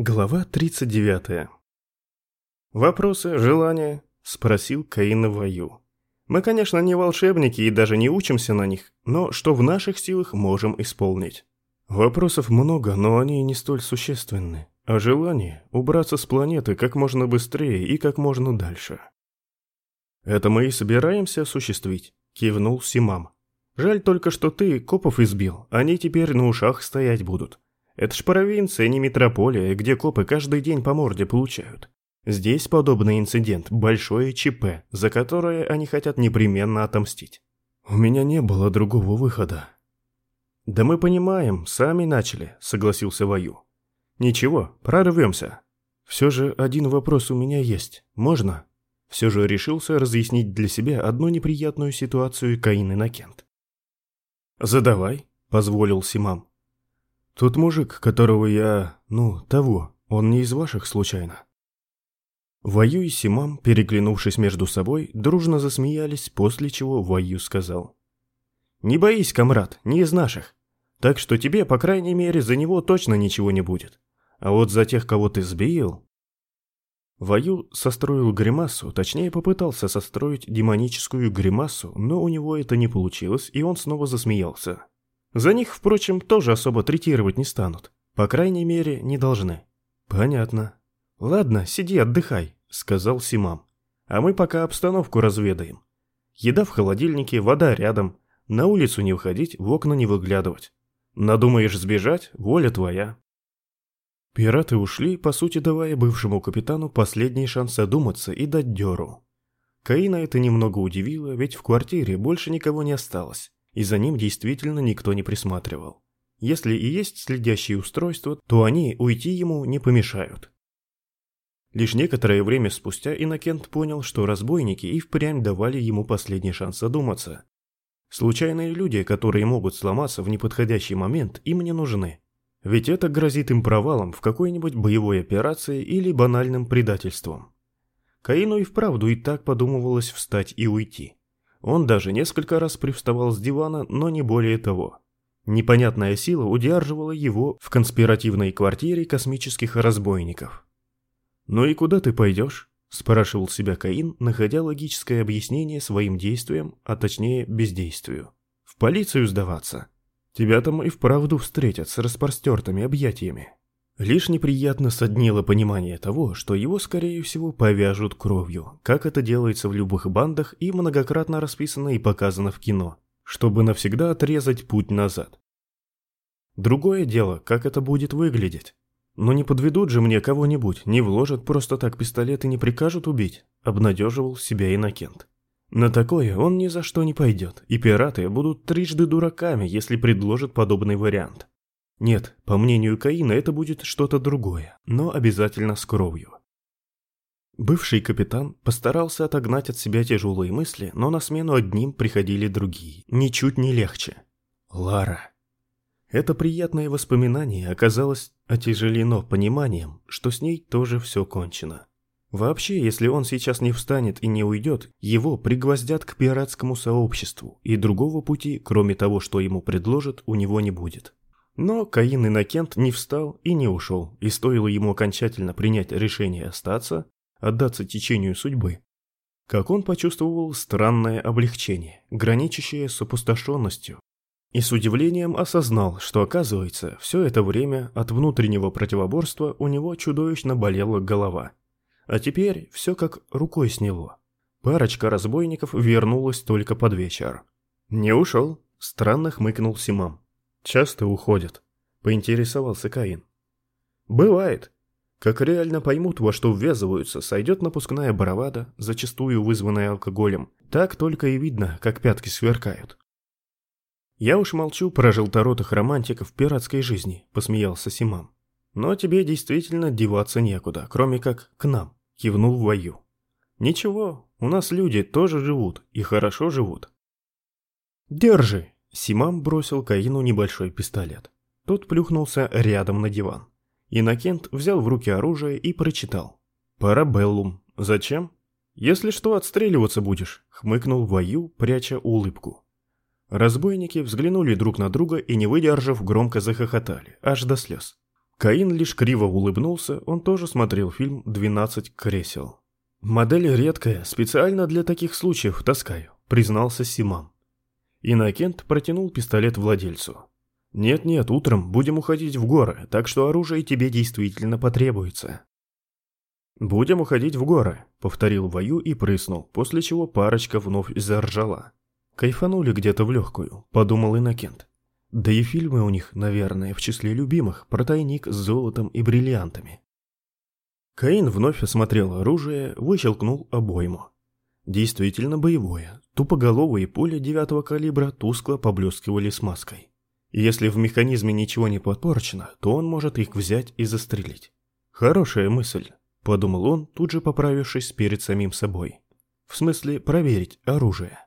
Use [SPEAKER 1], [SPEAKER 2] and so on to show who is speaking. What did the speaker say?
[SPEAKER 1] Глава 39. «Вопросы, желания?» – спросил Каин Ваю. «Мы, конечно, не волшебники и даже не учимся на них, но что в наших силах можем исполнить?» «Вопросов много, но они не столь существенны. А желание – убраться с планеты как можно быстрее и как можно дальше». «Это мы и собираемся осуществить», – кивнул Симам. «Жаль только, что ты копов избил, они теперь на ушах стоять будут». Это ж провинция, не метрополия, где копы каждый день по морде получают. Здесь подобный инцидент – большое ЧП, за которое они хотят непременно отомстить. У меня не было другого выхода. Да мы понимаем, сами начали, согласился Ваю. Ничего, прорвемся. Все же один вопрос у меня есть. Можно? Все же решился разъяснить для себя одну неприятную ситуацию Каин Иннокент. «Задавай», – позволил Симам. Тот мужик, которого я... ну, того, он не из ваших случайно?» Ваю и Симам, переглянувшись между собой, дружно засмеялись, после чего Ваю сказал. «Не боись, комрад, не из наших. Так что тебе, по крайней мере, за него точно ничего не будет. А вот за тех, кого ты сбил...» Ваю состроил гримасу, точнее попытался состроить демоническую гримасу, но у него это не получилось, и он снова засмеялся. За них, впрочем, тоже особо третировать не станут. По крайней мере, не должны. Понятно. Ладно, сиди, отдыхай, сказал Симам. А мы пока обстановку разведаем. Еда в холодильнике, вода рядом. На улицу не выходить, в окна не выглядывать. Надумаешь сбежать, воля твоя. Пираты ушли, по сути давая бывшему капитану последний шанс одуматься и дать дёру. Каина это немного удивило, ведь в квартире больше никого не осталось и за ним действительно никто не присматривал. Если и есть следящие устройства, то они уйти ему не помешают. Лишь некоторое время спустя Иннокент понял, что разбойники и впрямь давали ему последний шанс задуматься. Случайные люди, которые могут сломаться в неподходящий момент, им не нужны. Ведь это грозит им провалом в какой-нибудь боевой операции или банальным предательством. Каину и вправду и так подумывалось встать и уйти. Он даже несколько раз привставал с дивана, но не более того. Непонятная сила удерживала его в конспиративной квартире космических разбойников. «Ну и куда ты пойдешь?» – спрашивал себя Каин, находя логическое объяснение своим действиям, а точнее бездействию. «В полицию сдаваться. Тебя там и вправду встретят с распростертыми объятиями». Лишь неприятно соднило понимание того, что его, скорее всего, повяжут кровью, как это делается в любых бандах и многократно расписано и показано в кино, чтобы навсегда отрезать путь назад. Другое дело, как это будет выглядеть. Но не подведут же мне кого-нибудь, не вложат просто так пистолет и не прикажут убить, обнадеживал себя Иннокент. На такое он ни за что не пойдет, и пираты будут трижды дураками, если предложат подобный вариант. Нет, по мнению Каина, это будет что-то другое, но обязательно с кровью. Бывший капитан постарался отогнать от себя тяжелые мысли, но на смену одним приходили другие, ничуть не легче. Лара. Это приятное воспоминание оказалось отяжелено пониманием, что с ней тоже все кончено. Вообще, если он сейчас не встанет и не уйдет, его пригвоздят к пиратскому сообществу, и другого пути, кроме того, что ему предложат, у него не будет. Но Каин Иннокент не встал и не ушел, и стоило ему окончательно принять решение остаться, отдаться течению судьбы, как он почувствовал странное облегчение, граничащее с опустошенностью, и с удивлением осознал, что, оказывается, все это время от внутреннего противоборства у него чудовищно болела голова. А теперь все как рукой сняло. Парочка разбойников вернулась только под вечер. «Не ушел», — странно хмыкнул Симам. Часто уходят, поинтересовался Каин. Бывает. Как реально поймут, во что ввязываются, сойдет напускная бравада, зачастую вызванная алкоголем. Так только и видно, как пятки сверкают. Я уж молчу про желторотых романтиков пиратской жизни, посмеялся Симам. Но тебе действительно деваться некуда, кроме как к нам, кивнул Ваю. Ничего, у нас люди тоже живут, и хорошо живут. Держи, Симам бросил Каину небольшой пистолет. Тот плюхнулся рядом на диван. Иннокент взял в руки оружие и прочитал. «Парабеллум. Зачем?» «Если что, отстреливаться будешь», — хмыкнул Ваю, пряча улыбку. Разбойники взглянули друг на друга и, не выдержав, громко захохотали, аж до слез. Каин лишь криво улыбнулся, он тоже смотрел фильм «12 кресел». «Модель редкая, специально для таких случаев таскаю», — признался Симам. Иннокент протянул пистолет владельцу. «Нет-нет, утром будем уходить в горы, так что оружие тебе действительно потребуется». «Будем уходить в горы», — повторил Вою и прыснул, после чего парочка вновь заржала. «Кайфанули где-то в легкую», — подумал Иннокент. Да и фильмы у них, наверное, в числе любимых, про тайник с золотом и бриллиантами. Каин вновь осмотрел оружие, выщелкнул обойму. Действительно боевое. Тупоголовые пули девятого калибра тускло поблескивали смазкой. Если в механизме ничего не подпорчено, то он может их взять и застрелить. Хорошая мысль, подумал он, тут же поправившись перед самим собой. В смысле проверить оружие.